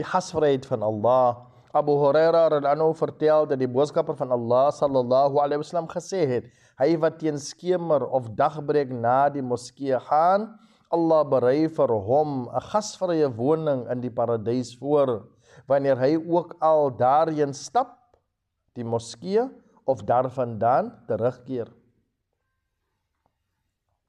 die gasvryheid van Allah. Abu Huraira radhiyallahu vertel dat die boodskapper van Allah sallallahu alaihi wasallam gesê het: Hy wat teen skemer of dagbreek na die moskee gaan, Allah berei vir hom 'n gasvrye woning in die paradys voor wanneer hy ook al daarheen stap, die moskee of daarvandaan terugkeer.